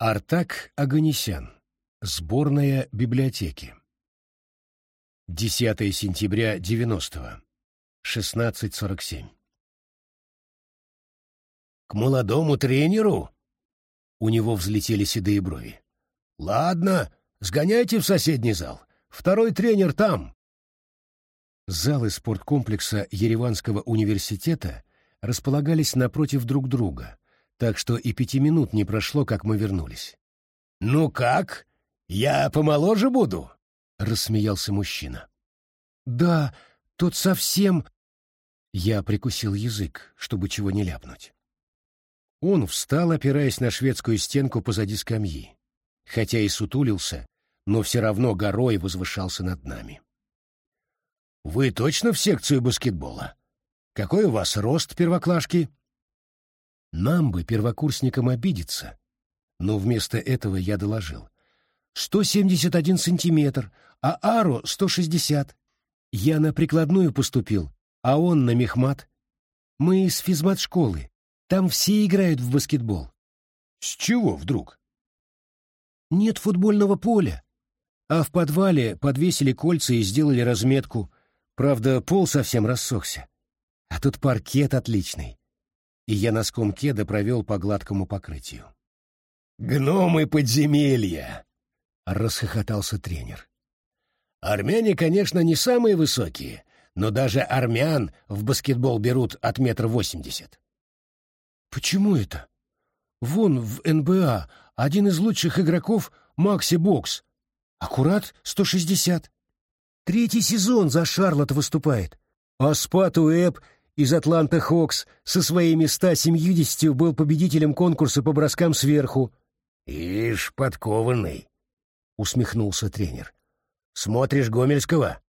Артак Аганесян. Сборная библиотеки. 10 сентября 90-го. 16.47. «К молодому тренеру?» У него взлетели седые брови. «Ладно, сгоняйте в соседний зал. Второй тренер там». Залы спорткомплекса Ереванского университета располагались напротив друг друга, так что и пяти минут не прошло, как мы вернулись. «Ну как? Я помоложе буду?» — рассмеялся мужчина. «Да, тут совсем...» Я прикусил язык, чтобы чего не ляпнуть. Он встал, опираясь на шведскую стенку позади скамьи. Хотя и сутулился, но все равно горой возвышался над нами. «Вы точно в секцию баскетбола? Какой у вас рост первоклашки?» Нам бы, первокурсникам, обидеться. Но вместо этого я доложил. 171 сантиметр, а Ару 160. Я на прикладную поступил, а он на мехмат. Мы из физмат-школы. Там все играют в баскетбол. С чего вдруг? Нет футбольного поля. А в подвале подвесили кольца и сделали разметку. Правда, пол совсем рассохся. А тут паркет отличный и я носком кеда провел по гладкому покрытию. «Гномы подземелья!» — расхохотался тренер. «Армяне, конечно, не самые высокие, но даже армян в баскетбол берут от метра восемьдесят». «Почему это? Вон в НБА один из лучших игроков Макси Бокс. Аккурат 160. Третий сезон за Шарлотт выступает. А Спату Эб из Атланта Хокс со своими 170 был победителем конкурса по броскам сверху. «Ишь, подкованный!» — усмехнулся тренер. «Смотришь Гомельского?»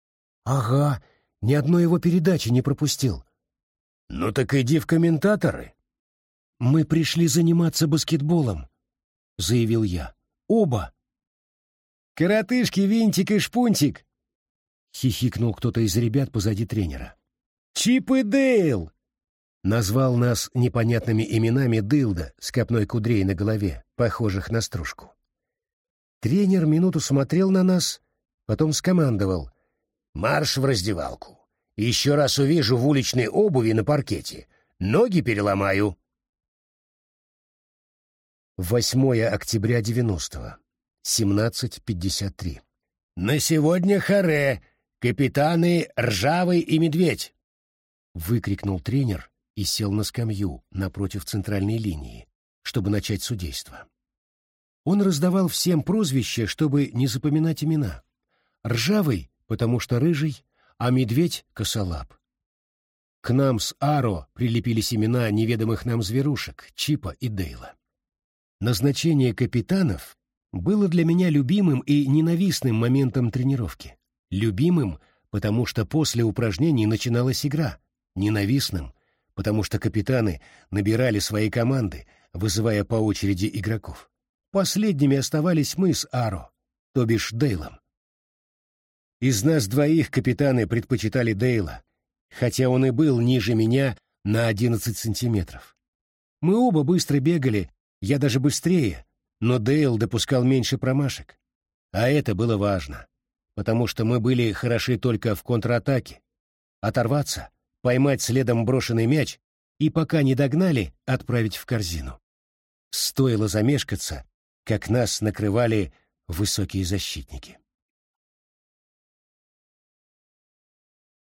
«Ага, ни одной его передачи не пропустил». «Ну так иди в комментаторы». «Мы пришли заниматься баскетболом», — заявил я. «Оба». «Коротышки, Винтик и Шпунтик!» — хихикнул кто-то из ребят позади тренера. Чип и Дейл!» Назвал нас непонятными именами Дылда с копной кудрей на голове, похожих на стружку. Тренер минуту смотрел на нас, потом скомандовал. «Марш в раздевалку. Еще раз увижу в уличной обуви на паркете. Ноги переломаю». 8 октября 90-го. 17.53. «На сегодня харе. Капитаны Ржавый и Медведь выкрикнул тренер и сел на скамью напротив центральной линии, чтобы начать судейство. Он раздавал всем прозвища, чтобы не запоминать имена. Ржавый, потому что рыжий, а медведь — косолап. К нам с Аро прилепились имена неведомых нам зверушек, Чипа и Дейла. Назначение капитанов было для меня любимым и ненавистным моментом тренировки. Любимым, потому что после упражнений начиналась игра — ненавистным, потому что капитаны набирали свои команды, вызывая по очереди игроков. Последними оставались мы с Аро, то бишь Дейлом. Из нас двоих капитаны предпочитали Дейла, хотя он и был ниже меня на 11 сантиметров. Мы оба быстро бегали, я даже быстрее, но Дейл допускал меньше промашек. А это было важно, потому что мы были хороши только в контратаке. Оторваться поймать следом брошенный мяч и, пока не догнали, отправить в корзину. Стоило замешкаться, как нас накрывали высокие защитники.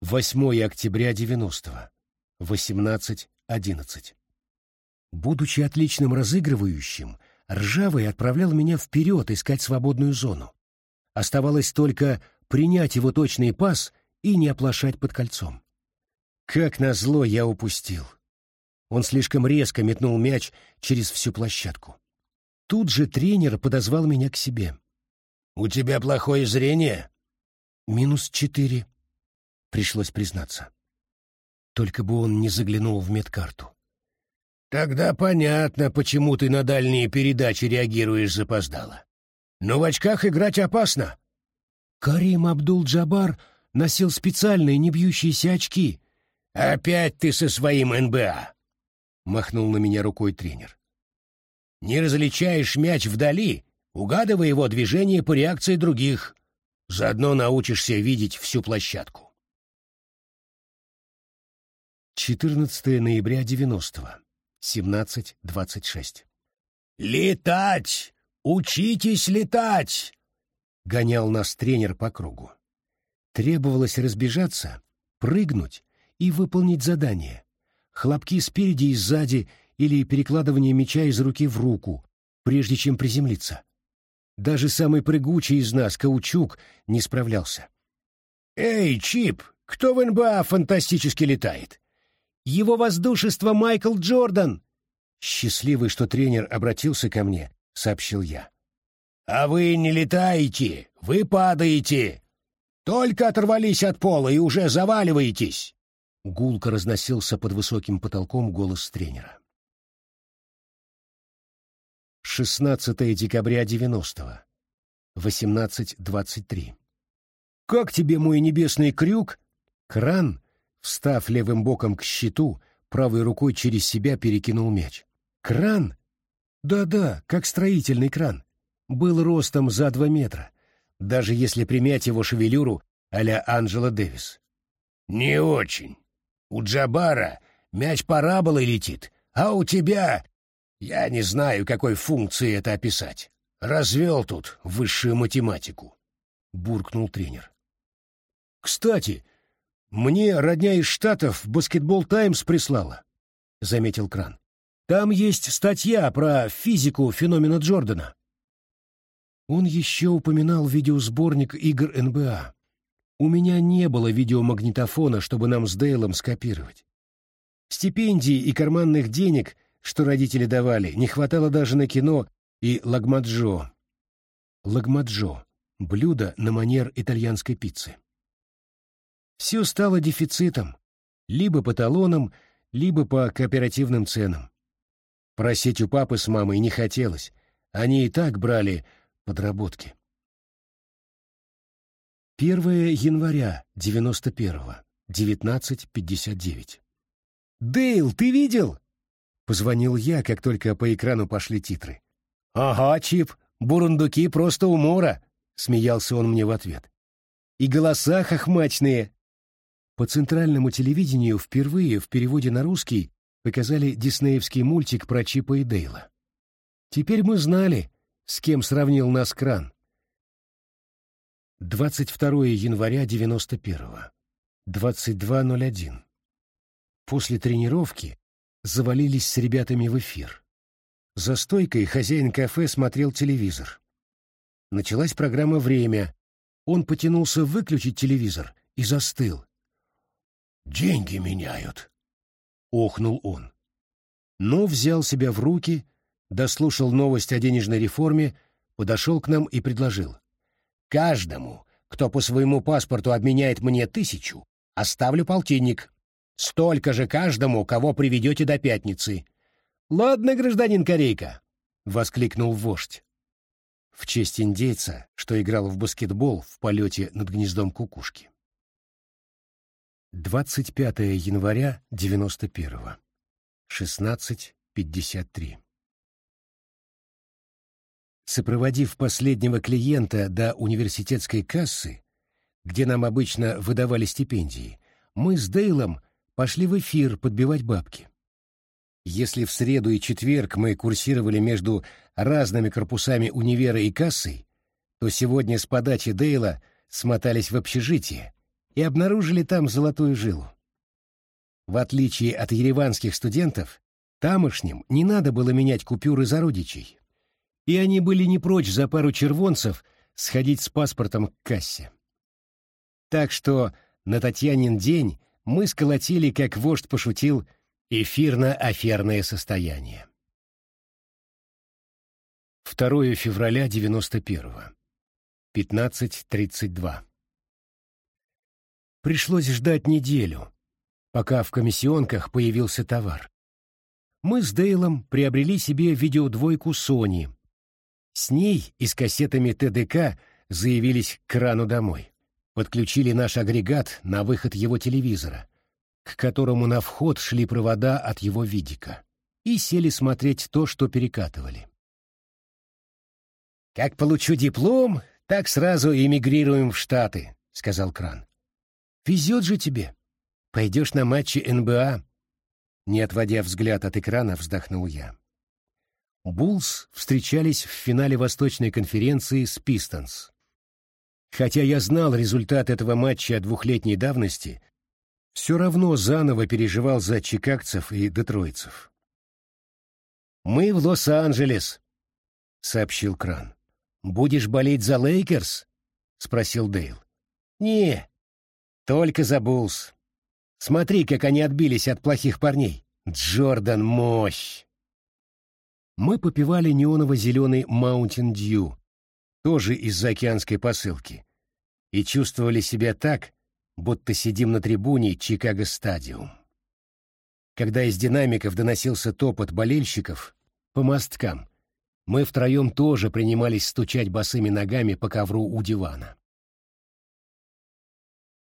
8 октября 90-го, 18.11. Будучи отличным разыгрывающим, Ржавый отправлял меня вперед искать свободную зону. Оставалось только принять его точный пас и не оплошать под кольцом. Как назло я упустил. Он слишком резко метнул мяч через всю площадку. Тут же тренер подозвал меня к себе. «У тебя плохое зрение?» «Минус четыре», — пришлось признаться. Только бы он не заглянул в медкарту. «Тогда понятно, почему ты на дальние передачи реагируешь запоздало. Но в очках играть опасно». Карим Абдул-Джабар носил специальные небьющиеся очки, «Опять ты со своим НБА!» — махнул на меня рукой тренер. Не различаешь мяч вдали, угадывай его движение по реакции других. Заодно научишься видеть всю площадку. 14 ноября 90-го, 17.26. «Летать! Учитесь летать!» — гонял нас тренер по кругу. Требовалось разбежаться, прыгнуть и выполнить задание. Хлопки спереди и сзади или перекладывание мяча из руки в руку, прежде чем приземлиться. Даже самый прыгучий из нас, Каучук, не справлялся. «Эй, Чип, кто в НБА фантастически летает?» Его воздушество Майкл Джордан!» Счастливый, что тренер обратился ко мне, сообщил я. «А вы не летаете, вы падаете. Только оторвались от пола и уже заваливаетесь!» Гулко разносился под высоким потолком голос тренера. 16 декабря 90-го. 18.23. «Как тебе мой небесный крюк?» Кран Встав левым боком к щиту, правой рукой через себя перекинул мяч. Кран? Да-да, как строительный кран. Был ростом за два метра, даже если примять его шевелюру а-ля Анджела Дэвис. «Не очень. У Джабара мяч параболой летит, а у тебя... Я не знаю, какой функции это описать. Развел тут высшую математику», — буркнул тренер. «Кстати, «Мне родня из Штатов «Баскетбол Таймс» прислала», — заметил Кран. «Там есть статья про физику феномена Джордана». Он еще упоминал видеосборник игр НБА. У меня не было видеомагнитофона, чтобы нам с Дейлом скопировать. Стипендий и карманных денег, что родители давали, не хватало даже на кино и лагмаджо. Лагмаджо — блюдо на манер итальянской пиццы. Все стало дефицитом, либо по талонам, либо по кооперативным ценам. Просить у папы с мамой не хотелось, они и так брали подработки. 1 января 91-го, 19.59. «Дейл, ты видел?» — позвонил я, как только по экрану пошли титры. «Ага, Чип, бурундуки просто умора», — смеялся он мне в ответ. «И голоса хохмачные, по центральному телевидению впервые в переводе на русский показали диснеевский мультик про Чипа и Дейла. Теперь мы знали, с кем сравнил нас кран. 22 января 91-го, 22.01. После тренировки завалились с ребятами в эфир. За стойкой хозяин кафе смотрел телевизор. Началась программа «Время». Он потянулся выключить телевизор и застыл, Деньги меняют, — охнул он. Но взял себя в руки, дослушал новость о денежной реформе, подошел к нам и предложил. Каждому, кто по своему паспорту обменяет мне тысячу, оставлю полтинник. Столько же каждому, кого приведете до пятницы. Ладно, гражданин Корейка, — воскликнул вождь. В честь индейца, что играл в баскетбол в полете над гнездом кукушки. 25 января 91-го. 16.53. Сопроводив последнего клиента до университетской кассы, где нам обычно выдавали стипендии, мы с Дейлом пошли в эфир подбивать бабки. Если в среду и четверг мы курсировали между разными корпусами универа и кассой, то сегодня с подачи Дейла смотались в общежитие, и обнаружили там золотую жилу. В отличие от ереванских студентов, тамошним не надо было менять купюры за родичей, и они были не прочь за пару червонцев сходить с паспортом к кассе. Так что на Татьянин день мы сколотили, как вождь пошутил, эфирно-аферное состояние. 2 февраля 91-го. 15.32. Пришлось ждать неделю, пока в комиссионках появился товар. Мы с Дейлом приобрели себе видеодвойку Sony. С ней и с кассетами ТДК заявились к крану домой. Подключили наш агрегат на выход его телевизора, к которому на вход шли провода от его видика, и сели смотреть то, что перекатывали. Как получу диплом, так сразу эмигрируем в Штаты, сказал Кран. Везет же тебе. Пойдешь на матчи НБА. Не отводя взгляд от экрана, вздохнул я. Буллс встречались в финале Восточной конференции с Пистонс. Хотя я знал результат этого матча двухлетней давности, все равно заново переживал за чикагцев и детройтцев. «Мы в Лос-Анджелес», — сообщил Кран. «Будешь болеть за Лейкерс?» — спросил Дейл. «Не, только за Буллс. Смотри, как они отбились от плохих парней. Джордан — мощь!» Мы попивали неоново-зеленый Mountain Dew, тоже из заокеанской посылки, и чувствовали себя так, будто сидим на трибуне Чикаго Стадиум. Когда из динамиков доносился топот болельщиков по мосткам, мы втроем тоже принимались стучать босыми ногами по ковру у дивана.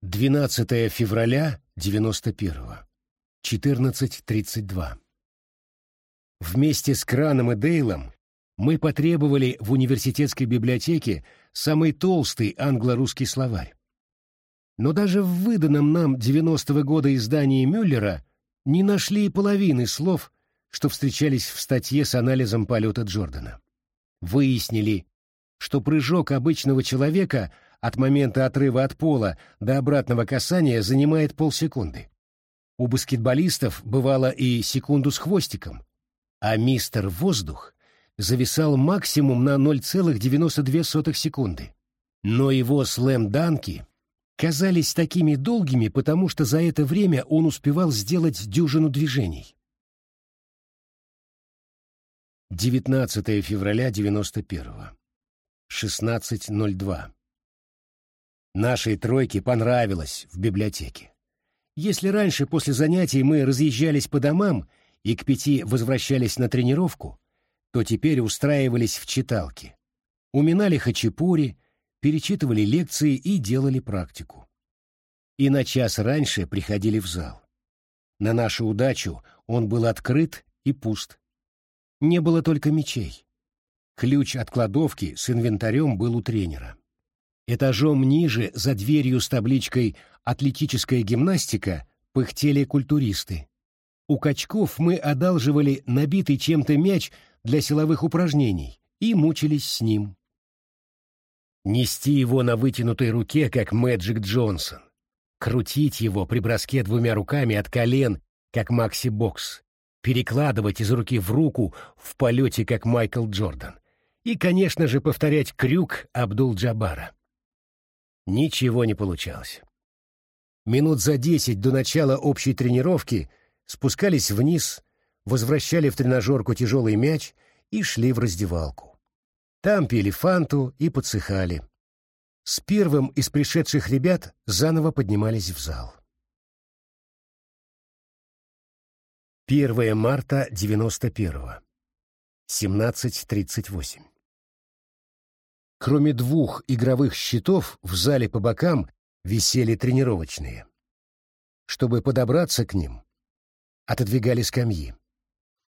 12 февраля 91-го, 14.32. Вместе с Краном и Дейлом мы потребовали в университетской библиотеке самый толстый англо-русский словарь. Но даже в выданном нам 90-го года издании Мюллера не нашли и половины слов, что встречались в статье с анализом полета Джордана. Выяснили, что прыжок обычного человека от момента отрыва от пола до обратного касания занимает полсекунды. У баскетболистов бывало и секунду с хвостиком, а мистер Воздух зависал максимум на 0,92 секунды. Но его слэм-данки казались такими долгими, потому что за это время он успевал сделать дюжину движений. 19 февраля 91-го. 16.02. Нашей тройке понравилось в библиотеке. Если раньше после занятий мы разъезжались по домам и к пяти возвращались на тренировку, то теперь устраивались в читалке. Уминали хачапури, перечитывали лекции и делали практику. И на час раньше приходили в зал. На нашу удачу он был открыт и пуст. Не было только мечей. Ключ от кладовки с инвентарем был у тренера. Этажом ниже, за дверью с табличкой «Атлетическая гимнастика» пыхтели культуристы. У качков мы одалживали набитый чем-то мяч для силовых упражнений и мучились с ним нести его на вытянутой руке, как Мэджик Джонсон, крутить его при броске двумя руками от колен, как Макси Бокс, перекладывать из руки в руку в полете, как Майкл Джордан, и, конечно же, повторять крюк Абдул-Джабара. Ничего не получалось. Минут за десять до начала общей тренировки спускались вниз, возвращали в тренажерку тяжелый мяч и шли в раздевалку. Там пили фанту и подсыхали. С первым из пришедших ребят заново поднимались в зал. 1 марта 91-го. 17.38. Кроме двух игровых щитов, в зале по бокам висели тренировочные. Чтобы подобраться к ним, отодвигали скамьи.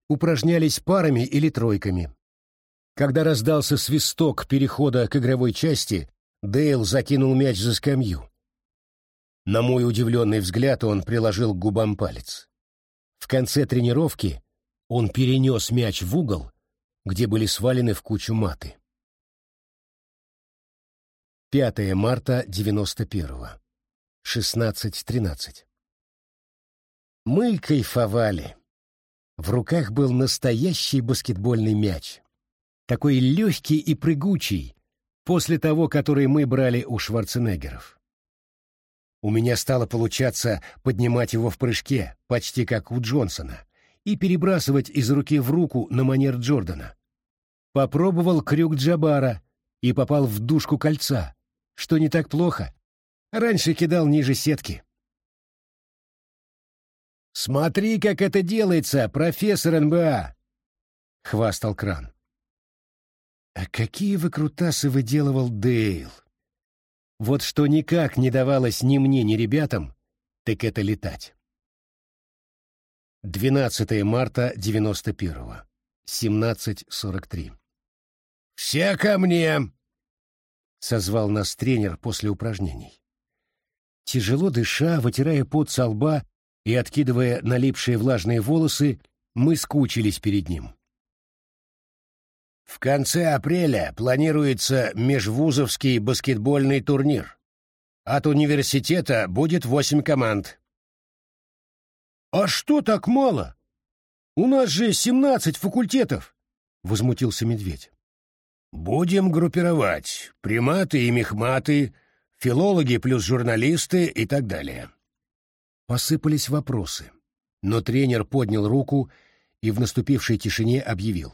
Упражнялись парами или тройками. Когда раздался свисток перехода к игровой части, Дейл закинул мяч за скамью. На мой удивленный взгляд он приложил к губам палец. В конце тренировки он перенес мяч в угол, где были свалены в кучу маты. 5 марта 91-го. 16.13. Мы кайфовали. В руках был настоящий баскетбольный мяч такой легкий и прыгучий, после того, который мы брали у Шварценеггеров. У меня стало получаться поднимать его в прыжке, почти как у Джонсона, и перебрасывать из руки в руку на манер Джордана. Попробовал крюк Джабара и попал в дужку кольца, что не так плохо. Раньше кидал ниже сетки. «Смотри, как это делается, профессор НБА!» — хвастал Кран. А какие выкрутасы выделывал Дейл! Вот что никак не давалось ни мне, ни ребятам, так это летать. 12 марта 91-го, 17.43. «Все ко мне!» — созвал нас тренер после упражнений. Тяжело дыша, вытирая пот со лба и откидывая налипшие влажные волосы, мы скучились перед ним. В конце апреля планируется межвузовский баскетбольный турнир. От университета будет восемь команд. «А что так мало? У нас же семнадцать факультетов!» — возмутился медведь. «Будем группировать. Приматы и мехматы, филологи плюс журналисты и так далее». Посыпались вопросы, но тренер поднял руку и в наступившей тишине объявил.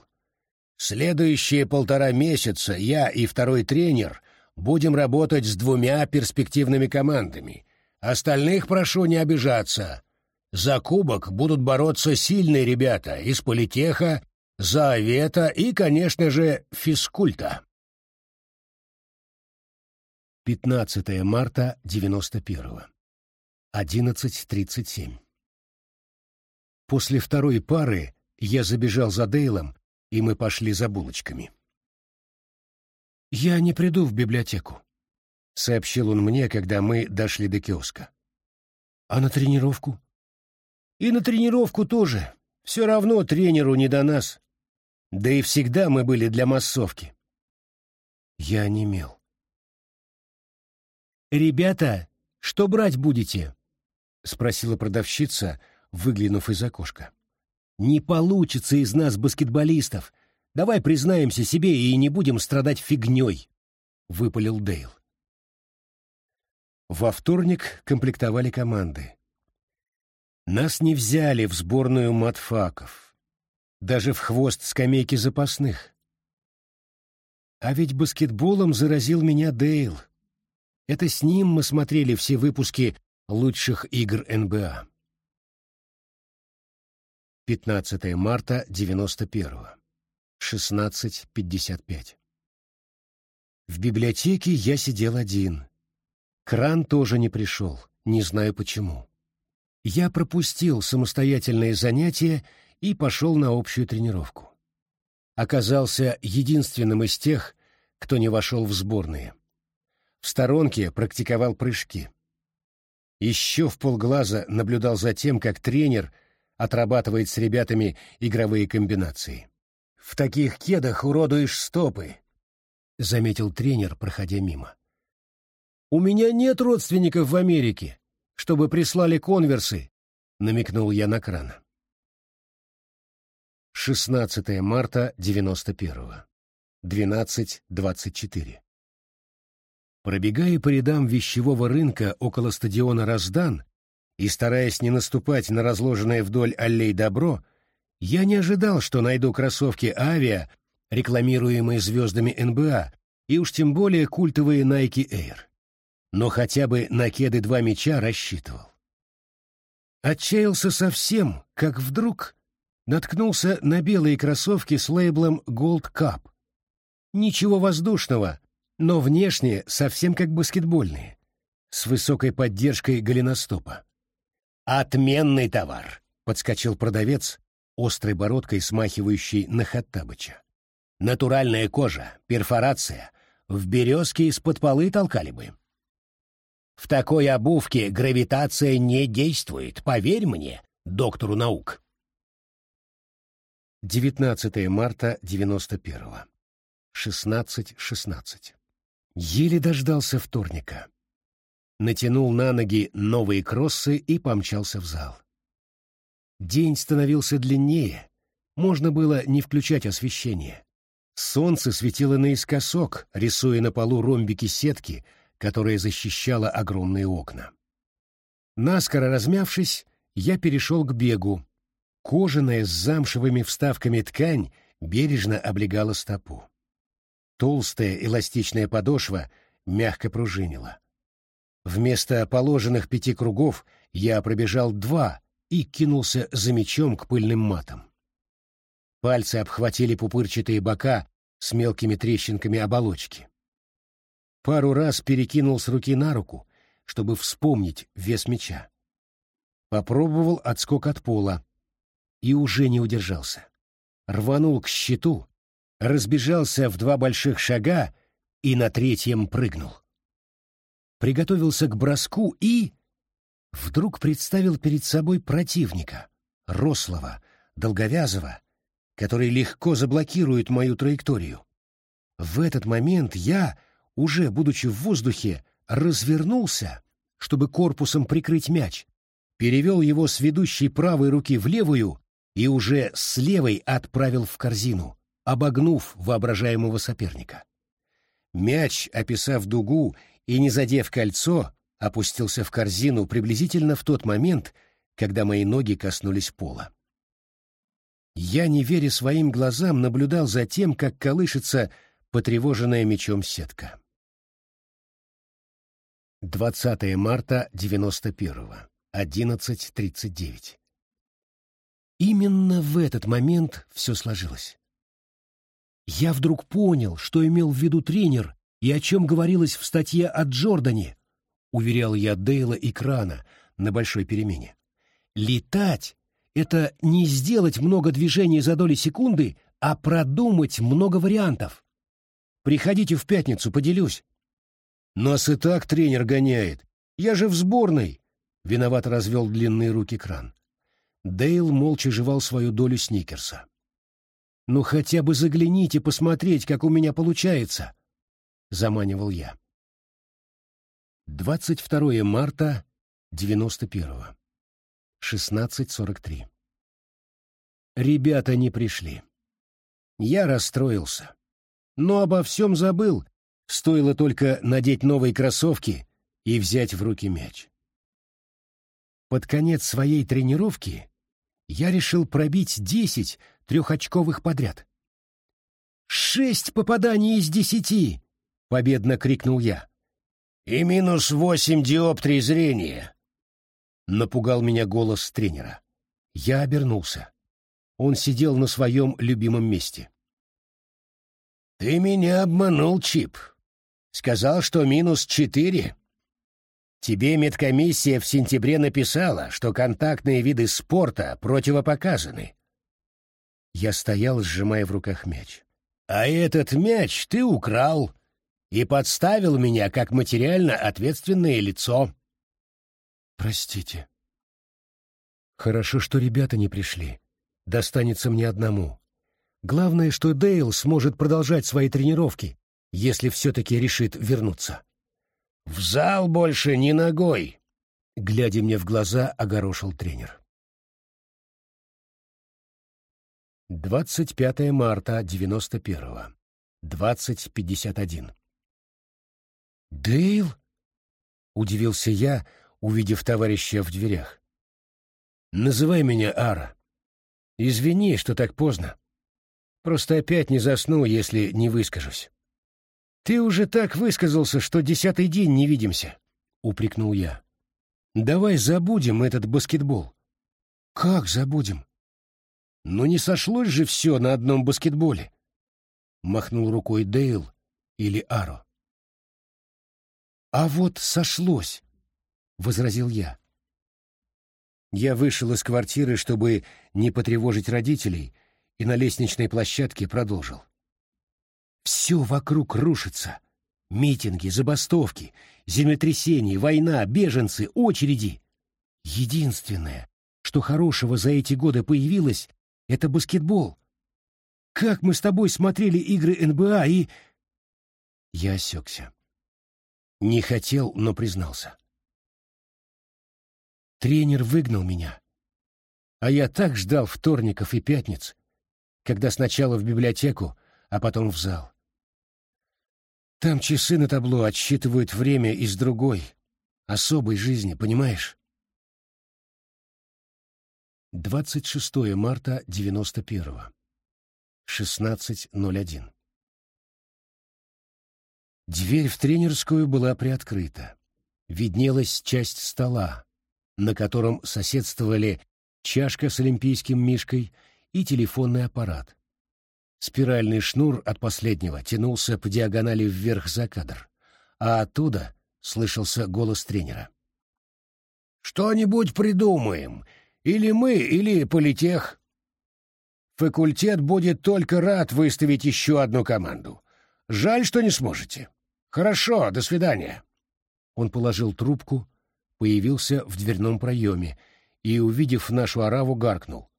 «Следующие полтора месяца я и второй тренер будем работать с двумя перспективными командами. Остальных прошу не обижаться. За кубок будут бороться сильные ребята из политеха, Завета и, конечно же, физкульта. 15 марта 91 11.37 После второй пары я забежал за Дейлом, и мы пошли за булочками. «Я не приду в библиотеку», — сообщил он мне, когда мы дошли до киоска. «А на тренировку?» «И на тренировку тоже. Все равно тренеру не до нас. Да и всегда мы были для массовки». Я онемел. «Ребята, что брать будете?» — спросила продавщица, выглянув из окошка. «Не получится из нас баскетболистов. Давай признаемся себе и не будем страдать фигней», — выпалил Дейл. Во вторник комплектовали команды. Нас не взяли в сборную матфаков, даже в хвост скамейки запасных. А ведь баскетболом заразил меня Дейл. Это с ним мы смотрели все выпуски лучших игр НБА. 15 марта 91 16.55 В библиотеке я сидел один. Кран тоже не пришел, не знаю почему. Я пропустил самостоятельные занятия и пошел на общую тренировку. Оказался единственным из тех, кто не вошел в сборные. В сторонке практиковал прыжки. Еще в полглаза наблюдал за тем, как тренер отрабатывает с ребятами игровые комбинации. «В таких кедах уродуешь стопы», — заметил тренер, проходя мимо. «У меня нет родственников в Америке, чтобы прислали конверсы», — намекнул я на кран. 16 марта 91 12.24 Пробегая по рядам вещевого рынка около стадиона «Раздан» и стараясь не наступать на разложенное вдоль аллей добро, я не ожидал, что найду кроссовки «Авиа», рекламируемые звездами НБА, и уж тем более культовые Nike Air. Но хотя бы на кеды два мяча рассчитывал. Отчаялся совсем, как вдруг наткнулся на белые кроссовки с лейблом Gold Cup. Ничего воздушного, но внешне совсем как баскетбольные, с высокой поддержкой голеностопа. «Отменный товар!» — подскочил продавец, острой бородкой смахивающий на Хаттабыча. «Натуральная кожа, перфорация, в березке из-под полы толкали бы». «В такой обувке гравитация не действует, поверь мне, доктору наук». 19 марта 91 16.16 .16. Еле дождался вторника. Натянул на ноги новые кроссы и помчался в зал. День становился длиннее, можно было не включать освещение. Солнце светило наискосок, рисуя на полу ромбики сетки, которая защищала огромные окна. Наскоро размявшись, я перешел к бегу. Кожаная с замшевыми вставками ткань бережно облегала стопу. Толстая эластичная подошва мягко пружинила. Вместо положенных пяти кругов я пробежал два и кинулся за мечом к пыльным матам. Пальцы обхватили пупырчатые бока с мелкими трещинками оболочки. Пару раз перекинул с руки на руку, чтобы вспомнить вес меча. Попробовал отскок от пола и уже не удержался. Рванул к щиту, разбежался в два больших шага и на третьем прыгнул. Приготовился к броску и... Вдруг представил перед собой противника, рослого, долговязого, который легко заблокирует мою траекторию. В этот момент я, уже будучи в воздухе, развернулся, чтобы корпусом прикрыть мяч, перевел его с ведущей правой руки в левую и уже с левой отправил в корзину, обогнув воображаемого соперника. Мяч, описав дугу и не задев кольцо, опустился в корзину приблизительно в тот момент, когда мои ноги коснулись пола. Я, не веря своим глазам, наблюдал за тем, как колышется потревоженная мечом сетка. 20 марта 91-го, 11.39. Именно в этот момент все сложилось. Я вдруг понял, что имел в виду тренер и о чем говорилось в статье о Джордане, уверял я Дейла и Крана на большой перемене. Летать — это не сделать много движений за доли секунды, а продумать много вариантов. Приходите в пятницу, поделюсь. Нас и так тренер гоняет. Я же в сборной. Виноват развел длинные руки кран. Дейл молча жевал свою долю сникерса. «Ну хотя бы загляните посмотреть, как у меня получается», — заманивал я. 22 марта 91-го. 16.43. Ребята не пришли. Я расстроился. Но обо всем забыл, стоило только надеть новые кроссовки и взять в руки мяч. Под конец своей тренировки я решил пробить десять трехочковых подряд. «Шесть попаданий из десяти!» — победно крикнул я. «И минус восемь диоптрий зрения!» — напугал меня голос тренера. Я обернулся. Он сидел на своем любимом месте. «Ты меня обманул, Чип. Сказал, что минус четыре. Тебе медкомиссия в сентябре написала, что контактные виды спорта противопоказаны. Я стоял, сжимая в руках мяч. А этот мяч ты украл и подставил меня как материально ответственное лицо. Простите. Хорошо, что ребята не пришли. Достанется мне одному. Главное, что Дейл сможет продолжать свои тренировки, если все-таки решит вернуться. «В зал больше ни ногой!» Глядя мне в глаза, огорошил тренер. 25 марта 91-го. 20.51. «Дейл?» — удивился я, увидев товарища в дверях. «Называй меня Ара. Извини, что так поздно. Просто опять не засну, если не выскажусь». «Ты уже так высказался, что десятый день не видимся», — упрекнул я. «Давай забудем этот баскетбол». «Как забудем?» «Ну не сошлось же все на одном баскетболе», — махнул рукой Дейл или Аро. «А вот сошлось», — возразил я. Я вышел из квартиры, чтобы не потревожить родителей, и на лестничной площадке продолжил. Все вокруг рушится. Митинги, забастовки, землетрясения, война, беженцы, очереди. Единственное, что хорошего за эти годы появилось, это баскетбол. Как мы с тобой смотрели игры НБА и... Я осекся. Не хотел, но признался. Тренер выгнал меня. А я так ждал вторников и пятниц, когда сначала в библиотеку, а потом в зал. Там часы на табло отсчитывают время из другой, особой жизни, понимаешь? 26 марта 91-го. 16.01. Дверь в тренерскую была приоткрыта. Виднелась часть стола, на котором соседствовали чашка с олимпийским мишкой и телефонный аппарат. Спиральный шнур от последнего тянулся по диагонали вверх за кадр, а оттуда слышался голос тренера. «Что-нибудь придумаем. Или мы, или политех». Факультет будет только рад выставить еще одну команду. Жаль, что не сможете. Хорошо, до свидания. Он положил трубку, появился в дверном проеме и, увидев нашу ораву, гаркнул.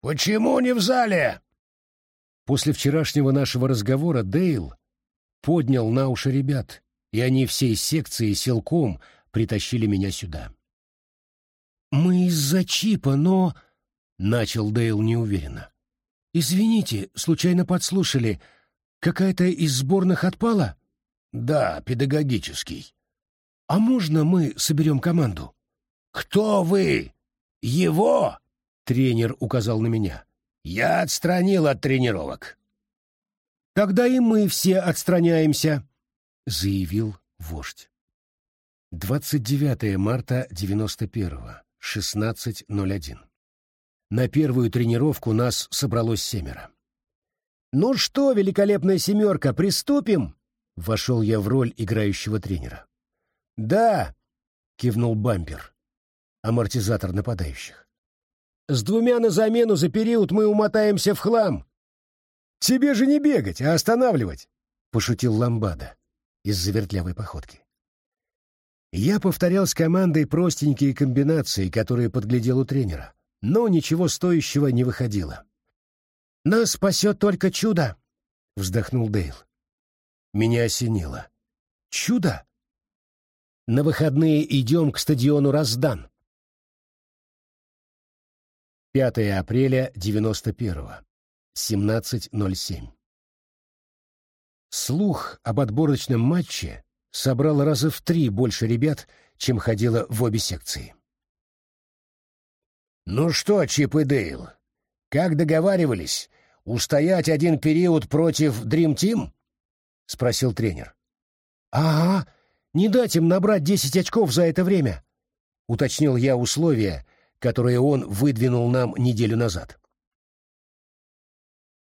«Почему не в зале?» После вчерашнего нашего разговора Дейл поднял на уши ребят, и они всей секции силком притащили меня сюда. «Мы из-за чипа, но...» — начал Дейл неуверенно. «Извините, случайно подслушали. Какая-то из сборных отпала?» «Да, педагогический». «А можно мы соберем команду?» «Кто вы? Его?» — тренер указал на меня. «Я отстранил от тренировок». «Тогда и мы все отстраняемся», — заявил вождь. 29 марта 91-го, 16.01. На первую тренировку нас собралось семеро. «Ну что, великолепная семерка, приступим?» Вошел я в роль играющего тренера. «Да!» — кивнул бампер, амортизатор нападающих. «С двумя на замену за период мы умотаемся в хлам!» «Тебе же не бегать, а останавливать!» — пошутил Ламбада из-за вертлявой походки. Я повторял с командой простенькие комбинации, которые подглядел у тренера но ничего стоящего не выходило. «Нас спасет только чудо!» — вздохнул Дейл. Меня осенило. «Чудо?» «На выходные идем к стадиону Раздан». 5 апреля 91-го, 17.07. Слух об отборочном матче собрал раза в три больше ребят, чем ходило в обе секции. «Ну что, Чип и Дейл, как договаривались, устоять один период против Дрим Тим?» — спросил тренер. «Ага, не дать им набрать десять очков за это время», — уточнил я условия, которые он выдвинул нам неделю назад.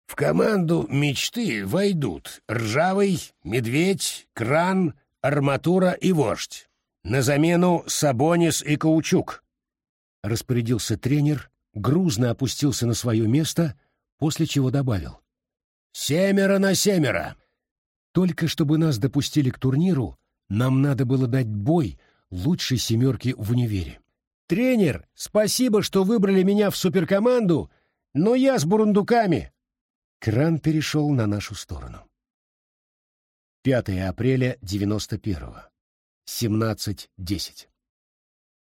В команду мечты войдут Ржавый, Медведь, Кран, Арматура и Вождь. На замену Сабонис и Каучук распорядился тренер, грузно опустился на свое место, после чего добавил. «Семеро на семеро!» Только чтобы нас допустили к турниру, нам надо было дать бой лучшей семерке в универе. «Тренер, спасибо, что выбрали меня в суперкоманду, но я с бурундуками!» Кран перешел на нашу сторону. 5 апреля 91-го, 17.10.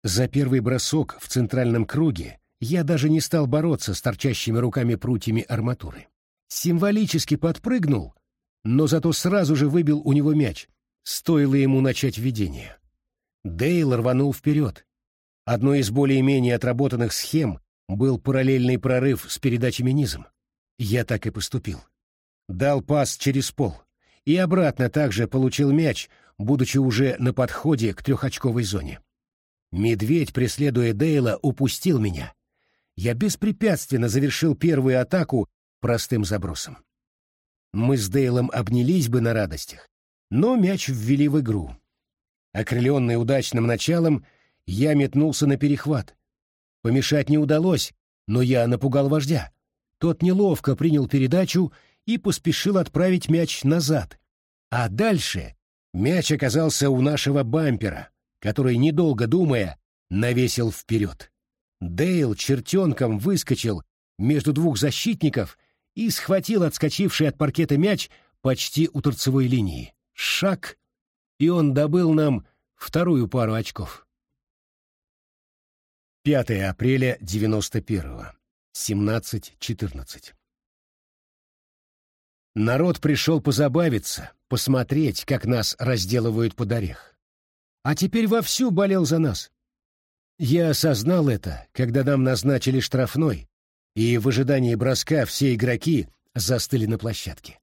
За первый бросок в центральном круге я даже не стал бороться с торчащими руками прутьями арматуры. Символически подпрыгнул, но зато сразу же выбил у него мяч, стоило ему начать введение. Дейл рванул вперед. Одной из более-менее отработанных схем был параллельный прорыв с передачами низом. Я так и поступил. Дал пас через пол. И обратно также получил мяч, будучи уже на подходе к трехочковой зоне. Медведь, преследуя Дейла, упустил меня. Я беспрепятственно завершил первую атаку простым забросом. Мы с Дейлом обнялись бы на радостях, но мяч ввели в игру. Окрыленный удачным началом, я метнулся на перехват. Помешать не удалось, но я напугал вождя. Тот неловко принял передачу и поспешил отправить мяч назад. А дальше мяч оказался у нашего бампера — который, недолго думая, навесил вперед. Дейл чертенком выскочил между двух защитников и схватил отскочивший от паркета мяч почти у торцевой линии. Шаг, и он добыл нам вторую пару очков. 5 апреля 91-го, 17.14. Народ пришел позабавиться, посмотреть, как нас разделывают под орех а теперь вовсю болел за нас. Я осознал это, когда нам назначили штрафной, и в ожидании броска все игроки застыли на площадке.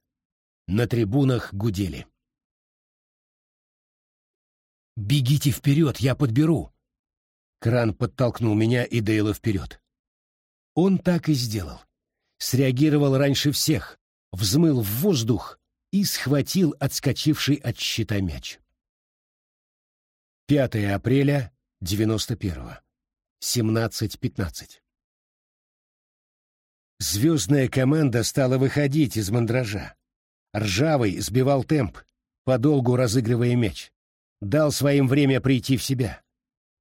На трибунах гудели. «Бегите вперед, я подберу!» Кран подтолкнул меня и Дейла вперед. Он так и сделал. Среагировал раньше всех, взмыл в воздух и схватил отскочивший от щита мяч. 5 апреля 91-го, 17.15. Звездная команда стала выходить из мандража. Ржавый сбивал темп, подолгу разыгрывая мяч. Дал своим время прийти в себя.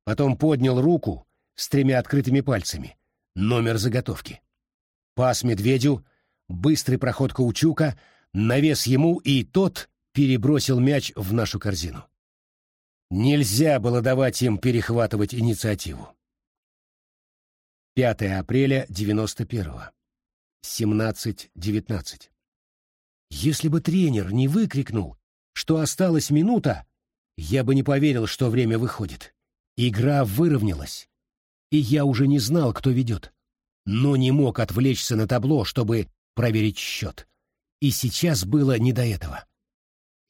Потом поднял руку с тремя открытыми пальцами. Номер заготовки. Пас медведю, быстрый проход Каучука, навес ему, и тот перебросил мяч в нашу корзину. Нельзя было давать им перехватывать инициативу. 5 апреля 91-го. 17-19. Если бы тренер не выкрикнул, что осталась минута, я бы не поверил, что время выходит. Игра выровнялась, и я уже не знал, кто ведет, но не мог отвлечься на табло, чтобы проверить счет. И сейчас было не до этого.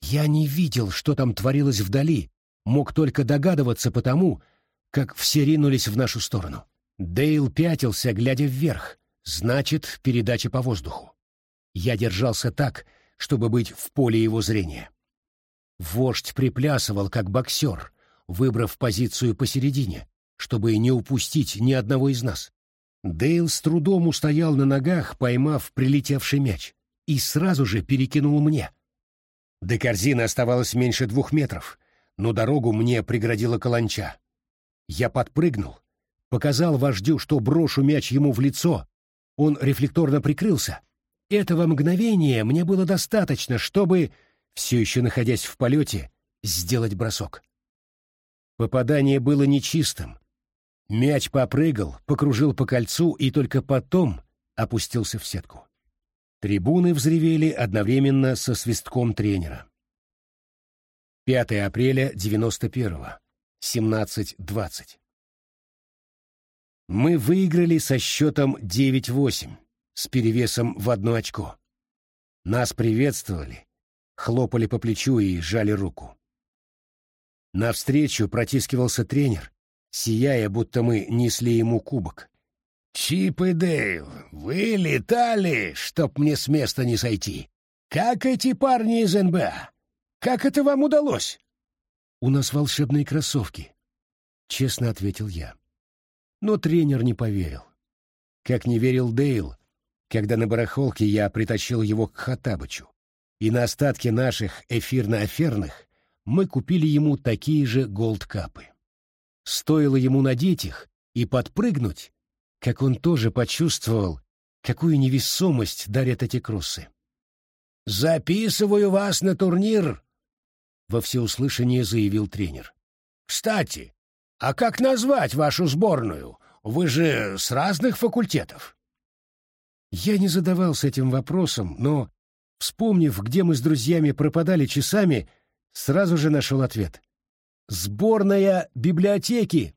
Я не видел, что там творилось вдали, мог только догадываться потому, как все ринулись в нашу сторону. Дейл пятился, глядя вверх, значит, передача по воздуху. Я держался так, чтобы быть в поле его зрения. Вождь приплясывал, как боксер, выбрав позицию посередине, чтобы не упустить ни одного из нас. Дейл с трудом устоял на ногах, поймав прилетевший мяч, и сразу же перекинул мне. До корзины оставалось меньше двух метров, но дорогу мне преградила каланча. Я подпрыгнул, показал вождю, что брошу мяч ему в лицо. Он рефлекторно прикрылся. Этого мгновения мне было достаточно, чтобы, все еще находясь в полете, сделать бросок. Попадание было нечистым. Мяч попрыгал, покружил по кольцу и только потом опустился в сетку. Трибуны взревели одновременно со свистком тренера. 5 апреля 91-го, 17.20. Мы выиграли со счетом 9-8, с перевесом в одно очко. Нас приветствовали, хлопали по плечу и жали руку. Навстречу протискивался тренер, сияя, будто мы несли ему кубок. «Чип и Дейл, вы летали, чтоб мне с места не сойти. Как эти парни из НБА? Как это вам удалось?» «У нас волшебные кроссовки», — честно ответил я. Но тренер не поверил. Как не верил Дейл, когда на барахолке я притащил его к Хатабычу. И на остатки наших эфирно-аферных мы купили ему такие же голдкапы. Стоило ему надеть их и подпрыгнуть, как он тоже почувствовал, какую невесомость дарят эти кроссы. «Записываю вас на турнир!» — во всеуслышание заявил тренер. «Кстати, а как назвать вашу сборную? Вы же с разных факультетов». Я не задавался этим вопросом, но, вспомнив, где мы с друзьями пропадали часами, сразу же нашел ответ. «Сборная библиотеки!»